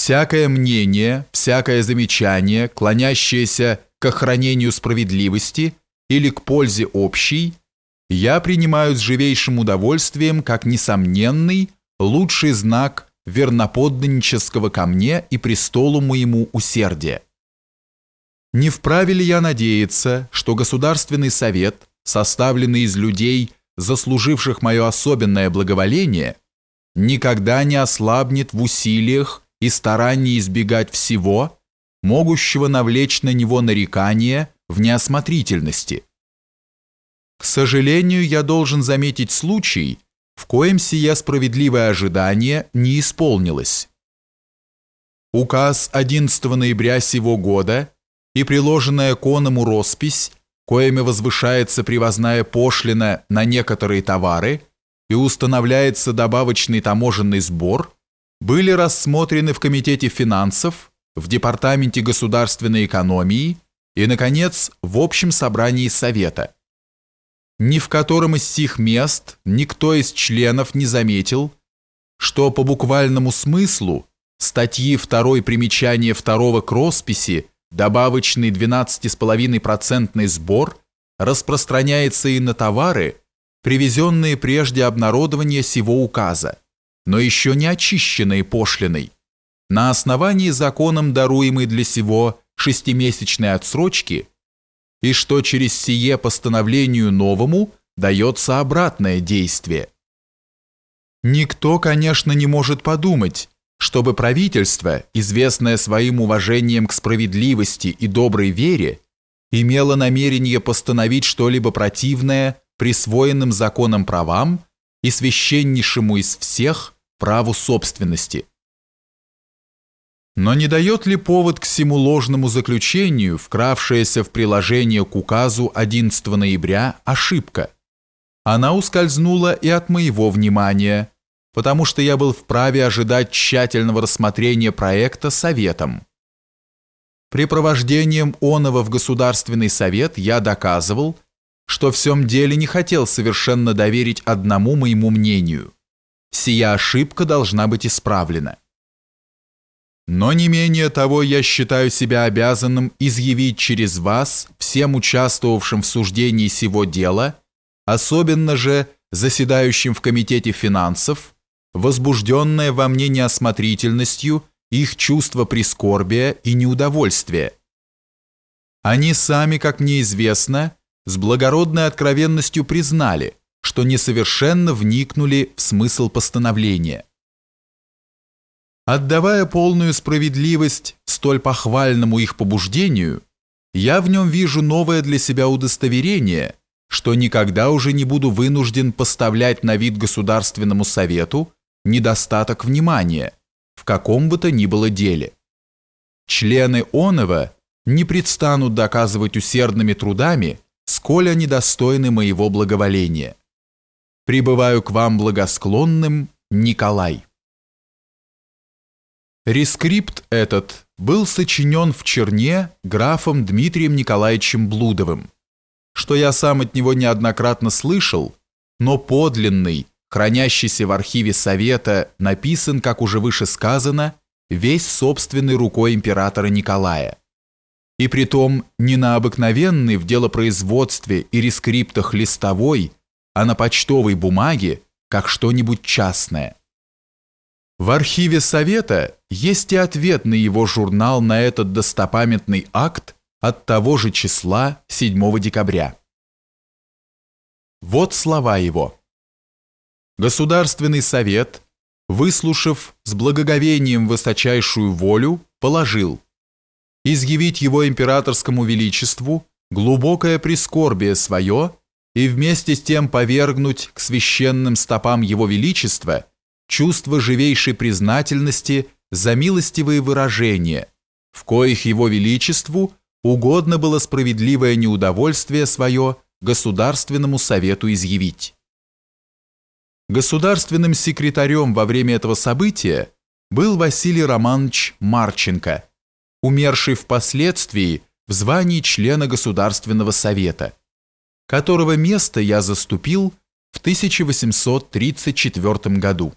Всякое мнение, всякое замечание, клонящееся к охранению справедливости или к пользе общей, я принимаю с живейшим удовольствием как несомненный, лучший знак верноподданнического ко мне и престолу моему усердия. Не вправе ли я надеяться, что Государственный совет, составленный из людей, заслуживших мое особенное благоволение, никогда не ослабнет в усилиях и старании избегать всего, могущего навлечь на него нарекания в неосмотрительности. К сожалению, я должен заметить случай, в коем сие справедливое ожидание не исполнилось. Указ 11 ноября сего года и приложенная к оному роспись, коими возвышается привозная пошлина на некоторые товары и устанавливается добавочный таможенный сбор, были рассмотрены в Комитете финансов, в Департаменте государственной экономии и, наконец, в Общем собрании Совета, ни в котором из сих мест никто из членов не заметил, что по буквальному смыслу статьи 2 примечания 2 к росписи добавочный 12,5% сбор распространяется и на товары, привезенные прежде обнародования сего указа, но еще не очищенные пошлиной, на основании законом даруемой для сего шестимесячной отсрочки, и что через сие постановлению новому дается обратное действие. Никто, конечно, не может подумать, чтобы правительство, известное своим уважением к справедливости и доброй вере, имело намерение постановить что-либо противное присвоенным законом правам и священнейшему из всех праву собственности. Но не дает ли повод к всему ложному заключению, вкравшаяся в приложение к указу 11 ноября, ошибка? Она ускользнула и от моего внимания, потому что я был вправе ожидать тщательного рассмотрения проекта советом. Препровождением оного в Государственный совет я доказывал, что в всем деле не хотел совершенно доверить одному моему мнению. Сия ошибка должна быть исправлена. Но не менее того я считаю себя обязанным изъявить через вас всем участвовавшим в суждении сего дела, особенно же заседающим в Комитете финансов, возбужденное во мне неосмотрительностью их чувство прискорбия и неудовольствия. Они сами, как мне известно, с благородной откровенностью признали, что несовершенно вникнули в смысл постановления. Отдавая полную справедливость столь похвальному их побуждению, я в нем вижу новое для себя удостоверение, что никогда уже не буду вынужден поставлять на вид Государственному Совету недостаток внимания в каком бы то ни было деле. Члены Онова не предстанут доказывать усердными трудами, сколь они достойны моего благоволения. Прибываю к вам благосклонным, Николай. Рескрипт этот был сочинен в Черне графом Дмитрием Николаевичем Блудовым, что я сам от него неоднократно слышал, но подлинный, хранящийся в архиве Совета, написан, как уже выше сказано, весь собственной рукой императора Николая. И притом не на обыкновенный в делопроизводстве и рескриптах листовой, а на почтовой бумаге, как что-нибудь частное. В архиве Совета есть и ответ на его журнал на этот достопамятный акт от того же числа 7 декабря. Вот слова его. Государственный совет, выслушав с благоговением высочайшую волю, положил изъявить его императорскому величеству глубокое прискорбие свое и вместе с тем повергнуть к священным стопам его величества чувство живейшей признательности за милостивые выражения, в коих его величеству угодно было справедливое неудовольствие свое Государственному совету изъявить. Государственным секретарем во время этого события был Василий Романович Марченко, умерший впоследствии в звании члена Государственного совета, которого место я заступил в 1834 году.